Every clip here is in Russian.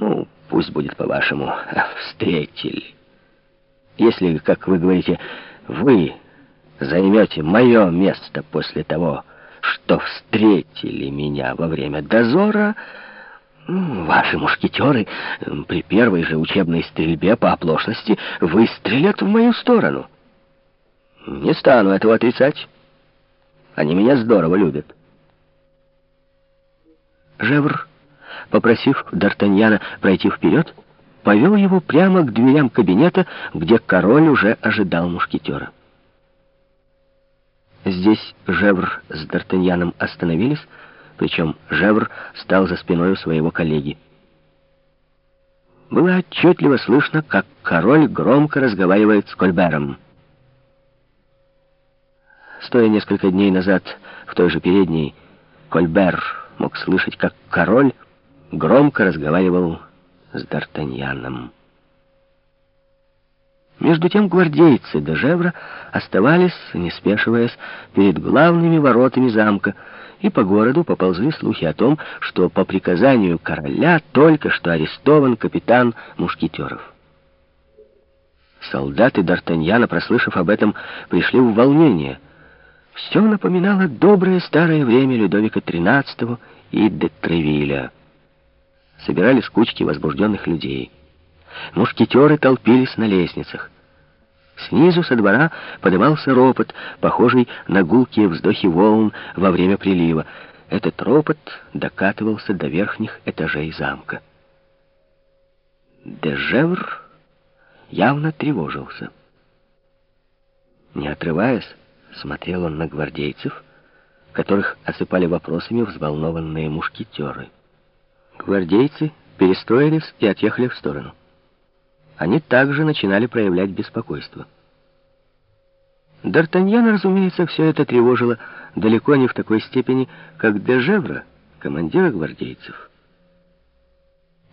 Ну, пусть будет по-вашему, встретили. Если, как вы говорите, вы займете мое место после того, что встретили меня во время дозора, ваши мушкетеры при первой же учебной стрельбе по оплошности выстрелят в мою сторону. Не стану этого отрицать. Они меня здорово любят. Жевр, попросив Д'Артаньяна пройти вперед, повел его прямо к дверям кабинета, где король уже ожидал мушкетера. Здесь Жевр с Д'Артаньяном остановились, причем Жевр стал за спиной у своего коллеги. Было отчетливо слышно, как король громко разговаривает с Кольбером. Стоя несколько дней назад в той же передней, Кольбер мог слышать, как король громко разговаривал с Д'Артаньяном. Между тем гвардейцы Дежевра оставались, не спешиваясь, перед главными воротами замка, и по городу поползли слухи о том, что по приказанию короля только что арестован капитан мушкетеров. Солдаты Д'Артаньяна, прослышав об этом, пришли в волнение. Все напоминало доброе старое время Людовика XIII и де Тревиля. Собирались кучки возбужденных людей. Мушкетеры толпились на лестницах. Снизу со двора подымался ропот, похожий на гулкие вздохи волн во время прилива. Этот ропот докатывался до верхних этажей замка. Дежевр явно тревожился. Не отрываясь, смотрел он на гвардейцев, которых осыпали вопросами взволнованные мушкетеры. Гвардейцы перестроились и отъехали в сторону они также начинали проявлять беспокойство. Д'Артаньяна, разумеется, все это тревожило далеко не в такой степени, как Дежевра, командира гвардейцев.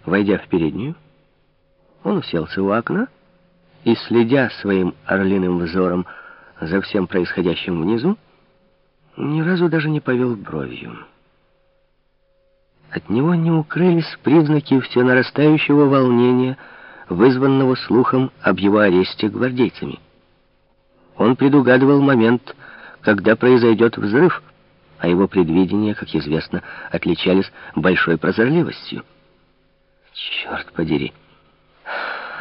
Войдя в переднюю, он уселся у окна и, следя своим орлиным взором за всем происходящим внизу, ни разу даже не повел бровью. От него не укрылись признаки все нарастающего волнения, вызванного слухом об его аресте гвардейцами. Он предугадывал момент, когда произойдет взрыв, а его предвидения, как известно, отличались большой прозорливостью. «Черт подери!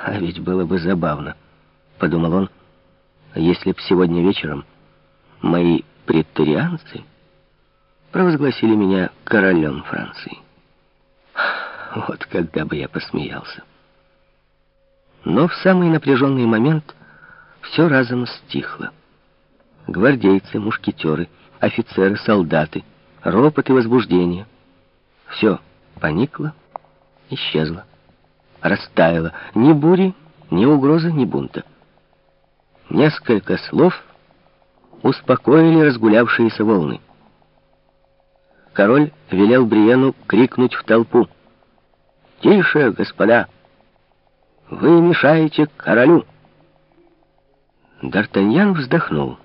А ведь было бы забавно», — подумал он, «если б сегодня вечером мои претерианцы провозгласили меня королем Франции. Вот когда бы я посмеялся». Но в самый напряженный момент все разом стихло. Гвардейцы, мушкетеры, офицеры, солдаты, ропот и возбуждение. Все поникло, исчезло, растаяло. Ни бури, ни угрозы, ни бунта. Несколько слов успокоили разгулявшиеся волны. Король велел Бриену крикнуть в толпу. «Тише, господа!» Вы мешаете королю!» Д'Артаньян вздохнул.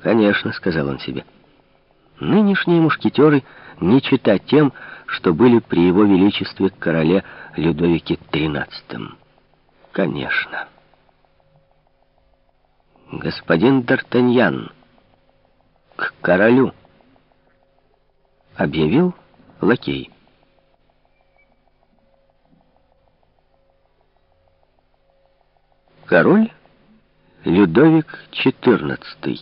«Конечно», — сказал он себе. «Нынешние мушкетеры не чита тем, что были при его величестве короле Людовике XIII. Конечно». «Господин Д'Артаньян, к королю!» — объявил лакей. Король Людовик XIV.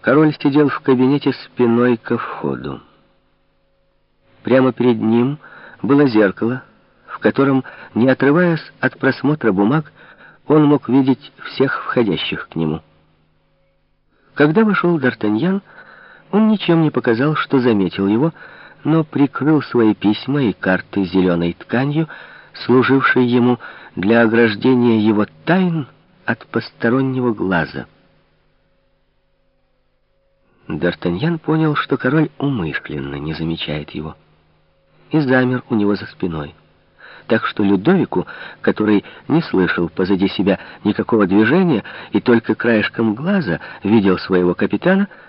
Король сидел в кабинете спиной ко входу. Прямо перед ним было зеркало, в котором, не отрываясь от просмотра бумаг, он мог видеть всех входящих к нему. Когда вошел Д'Артаньян, он ничем не показал, что заметил его, но прикрыл свои письма и карты зеленой тканью, служившей ему для ограждения его тайн от постороннего глаза. Д'Артаньян понял, что король умышленно не замечает его, и замер у него за спиной. Так что Людовику, который не слышал позади себя никакого движения и только краешком глаза видел своего капитана, —